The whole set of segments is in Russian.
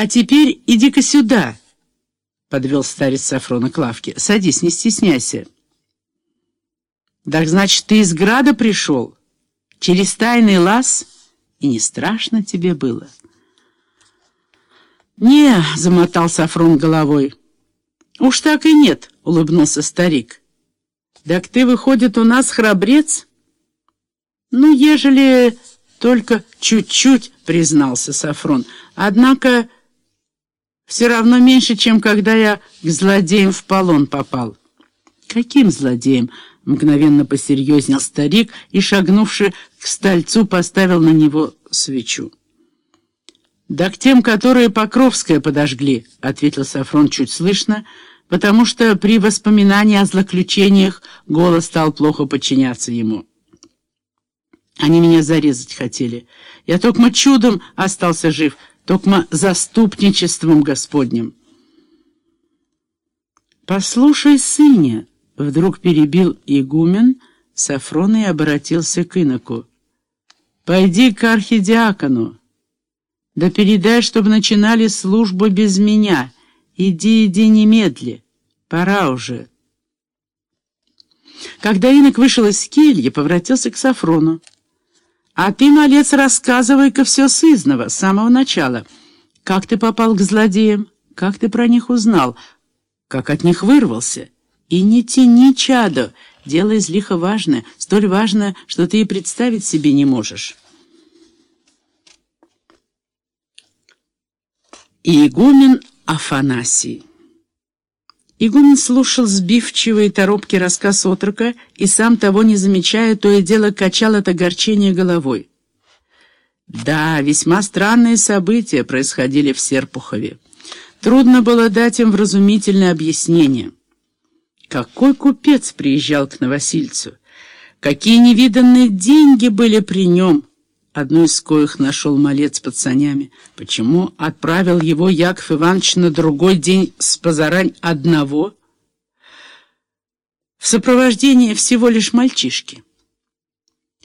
«А теперь иди-ка сюда!» — подвел старец Сафрона к лавке. «Садись, не стесняйся». «Так значит, ты из града пришел? Через тайный лаз? И не страшно тебе было?» «Не», — замотал Сафрон головой. «Уж так и нет», — улыбнулся старик. «Так ты, выходит, у нас храбрец?» «Ну, ежели только чуть-чуть», — признался Сафрон. «Однако все равно меньше, чем когда я к злодеям в полон попал». «Каким злодеем?» — мгновенно посерьезнел старик и, шагнувши к стольцу, поставил на него свечу. «Да к тем, которые Покровское подожгли», — ответил Сафрон чуть слышно, потому что при воспоминании о злоключениях голос стал плохо подчиняться ему. Они меня зарезать хотели. Я только чудом остался жив, только заступничеством Господним. «Послушай, сыне!» — вдруг перебил игумен Сафрон и обратился к иноку. «Пойди к архидиакону, да передай, чтобы начинали службу без меня. Иди, иди немедли, пора уже». Когда инок вышел из кельи, поворотился к Сафрону. А ты, малец, рассказывай-ка все сызново, с самого начала. Как ты попал к злодеям? Как ты про них узнал? Как от них вырвался? И не тяни чадо, дело из лиха важное, столь важное, что ты и представить себе не можешь. И игумен Афанасий Игумен слушал сбивчивые торопки рассказ отрока и, сам того не замечая, то и дело качал от огорчения головой. Да, весьма странные события происходили в Серпухове. Трудно было дать им вразумительное объяснение. Какой купец приезжал к Новосильцу? Какие невиданные деньги были при нем? Одну из коих нашел малец под санями. Почему отправил его Яков Иванович на другой день с позарань одного в сопровождении всего лишь мальчишки?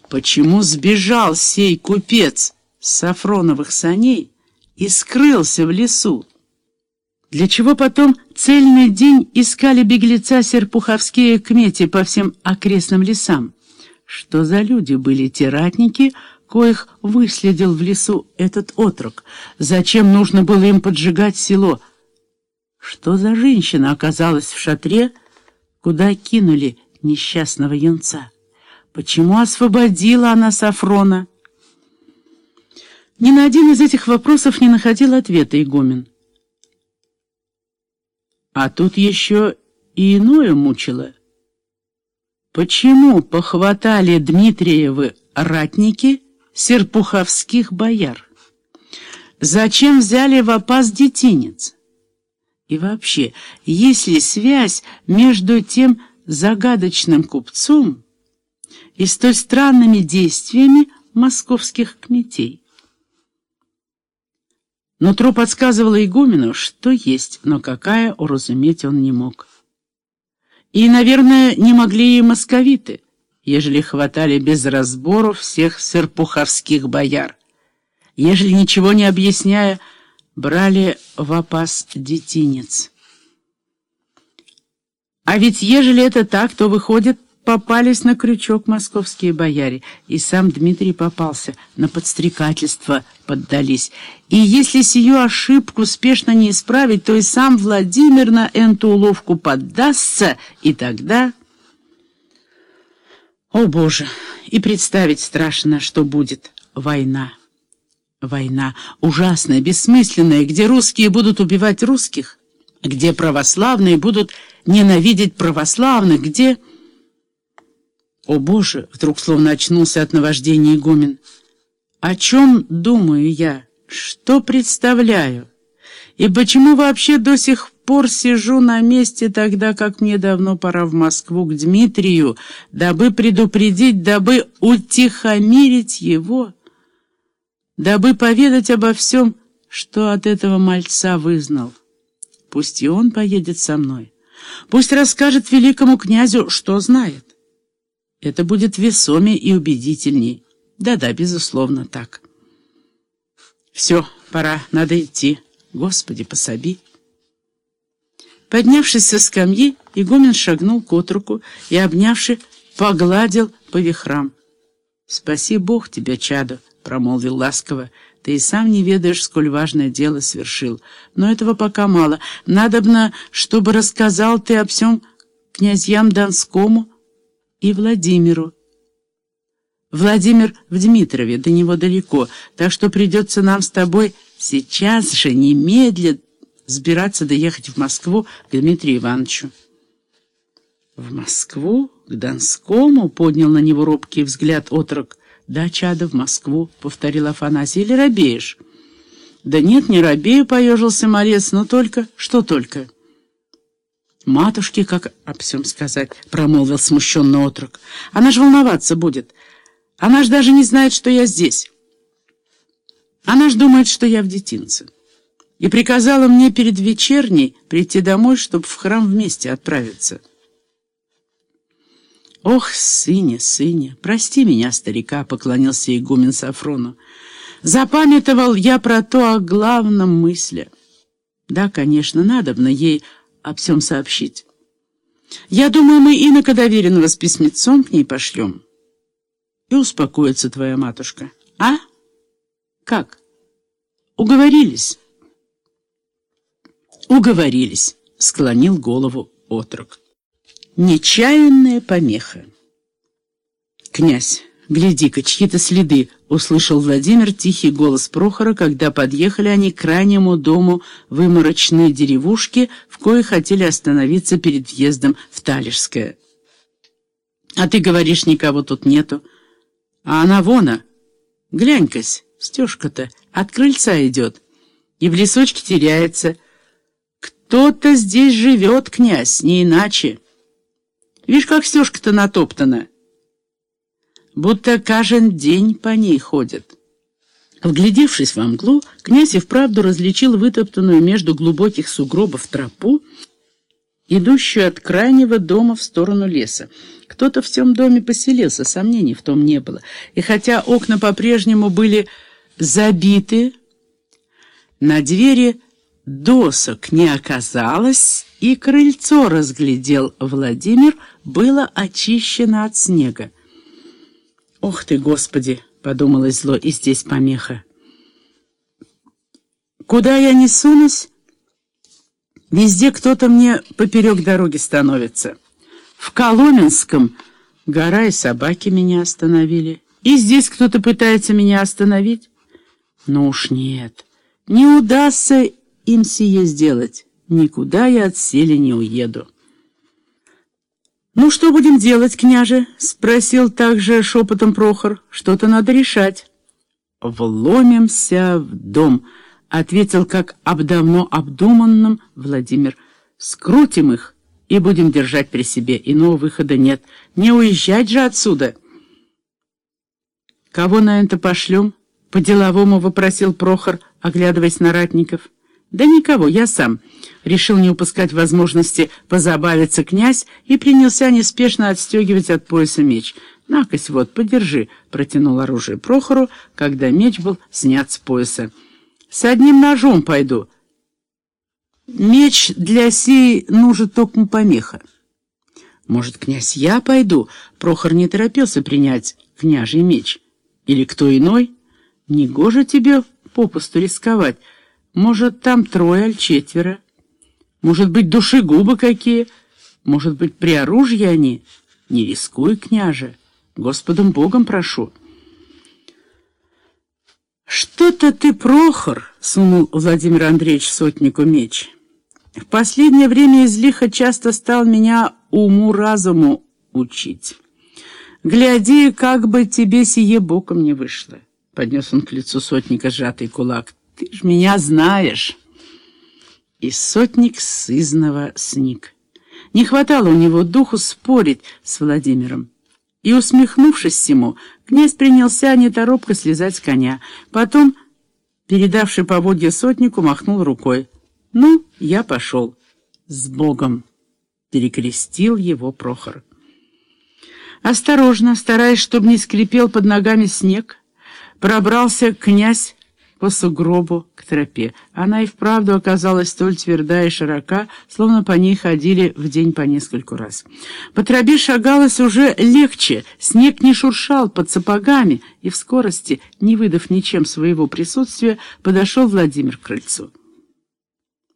Почему сбежал сей купец с Сафроновых саней и скрылся в лесу? Для чего потом цельный день искали беглеца серпуховские кмети по всем окрестным лесам? Что за люди были те ратники, коих выследил в лесу этот отрок? Зачем нужно было им поджигать село? Что за женщина оказалась в шатре, куда кинули несчастного юнца? Почему освободила она Сафрона? Ни на один из этих вопросов не находил ответа игумен. А тут еще и иное мучило. Почему похватали Дмитриевы ратники серпуховских бояр? Зачем взяли в опас детинец? И вообще, есть ли связь между тем загадочным купцом и столь странными действиями московских кметей? Нутро подсказывало игумену, что есть, но какая уразуметь он не мог. И, наверное, не могли и московиты ежели хватали без разбору всех серпуховских бояр. Ежели, ничего не объясняя, брали в опас детинец. А ведь ежели это так, то, выходит, попались на крючок московские бояре, и сам Дмитрий попался, на подстрекательство поддались. И если сию ошибку спешно не исправить, то и сам Владимир на эту уловку поддастся, и тогда... О, Боже! И представить страшно, что будет война. Война ужасная, бессмысленная, где русские будут убивать русских, где православные будут ненавидеть православных, где... О, Боже! Вдруг словно очнулся от наваждения игумен. О чем думаю я? Что представляю? И почему вообще до сих пор сижу на месте, тогда как мне давно пора в Москву к Дмитрию, дабы предупредить, дабы утихомирить его, дабы поведать обо всем, что от этого мальца вызнал. Пусть и он поедет со мной. Пусть расскажет великому князю, что знает. Это будет весомее и убедительней. Да-да, безусловно, так. Все, пора, надо идти. Господи, пособи. Поднявшись со скамьи, игумен шагнул к отруку и, обнявши, погладил по вихрам. «Спаси Бог тебя, чадо!» — промолвил ласково. «Ты и сам не ведаешь, сколь важное дело свершил. Но этого пока мало. Надобно, чтобы рассказал ты о всем князьям Донскому и Владимиру. Владимир в Дмитрове, до него далеко, так что придется нам с тобой сейчас же, немедленно, сбираться доехать в Москву к Дмитрию Ивановичу. «В Москву? К Донскому?» — поднял на него робкий взгляд отрок. «Да, чада, в Москву», — повторил Афанасий. «Или робеешь?» «Да нет, не робею», — поежился морец, — «но только...» «Что только?» «Матушке, как об всем сказать», — промолвил смущенно отрок. «Она ж волноваться будет. Она ж даже не знает, что я здесь. Она ж думает, что я в детинце. И приказала мне перед вечерней прийти домой, чтобы в храм вместе отправиться». «Ох, сыне, сыне, прости меня, старика», — поклонился игумен Сафрону. «Запамятовал я про то о главном мысле. Да, конечно, надобно ей о всем сообщить. Я думаю, мы инока доверенного с письмецом к ней пошлем. И успокоится твоя матушка. А? Как? Уговорились?» «Уговорились», — склонил голову отрок. Нечаянная помеха. «Князь, гляди-ка, чьи-то следы!» — услышал Владимир тихий голос Прохора, когда подъехали они к раннему дому выморочной деревушки, в кое хотели остановиться перед въездом в Талишское. «А ты говоришь, никого тут нету. А она вона. Глянь-кась, Стежка-то от крыльца идет и в лесочке теряется. Кто-то здесь живет, князь, не иначе». Видишь, как стежка-то натоптана. Будто каждый день по ней ходят. Вглядевшись во мглу, князь и вправду различил вытоптанную между глубоких сугробов тропу, идущую от крайнего дома в сторону леса. Кто-то в всем доме поселился, сомнений в том не было. И хотя окна по-прежнему были забиты, на двери досок не оказалось, и крыльцо разглядел Владимир, было очищено от снега. «Ох ты, Господи!» — подумалось зло, и здесь помеха. «Куда я не сунусь?» Везде кто-то мне поперек дороги становится. В Коломенском гора и собаки меня остановили. И здесь кто-то пытается меня остановить. Ну уж нет, не удастся им сие сделать. Никуда я от сели не уеду. «Ну, что будем делать, княже?» — спросил также шепотом Прохор. «Что-то надо решать». «Вломимся в дом», — ответил как об давно обдуманном Владимир. «Скрутим их и будем держать при себе. Иного выхода нет. Не уезжать же отсюда». «Кого на это пошлем?» — по-деловому вопросил Прохор, оглядываясь на ратников. «Да никого, я сам». Решил не упускать возможности позабавиться князь и принялся неспешно отстегивать от пояса меч. «Накось вот, подержи», — протянул оружие Прохору, когда меч был снят с пояса. «С одним ножом пойду. Меч для сей нужен только помеха». «Может, князь, я пойду?» Прохор не торопился принять княжий меч. «Или кто иной? Негоже тебе попусту рисковать». Может, там трое, аль четверо. Может быть, душегубы какие. Может быть, при оружии они. Не рискуй, княже. Господом Богом прошу. «Что-то ты, Прохор!» — сунул Владимир Андреевич сотнику меч. «В последнее время излихо часто стал меня уму-разуму учить. Гляди, как бы тебе сие боком не вышло!» — поднес он к лицу сотника сжатый кулак. Ты ж меня знаешь. И сотник сызного сник. Не хватало у него духу спорить с Владимиром. И, усмехнувшись ему, князь принялся неторопко слезать с коня. Потом, передавший поводья сотнику, махнул рукой. «Ну, я пошел. С Богом!» — перекрестил его Прохор. Осторожно, стараясь, чтобы не скрипел под ногами снег, пробрался князь по сугробу к тропе. Она и вправду оказалась столь тверда и широка, словно по ней ходили в день по нескольку раз. По тропе шагалось уже легче, снег не шуршал под сапогами, и в скорости, не выдав ничем своего присутствия, подошел Владимир к крыльцу.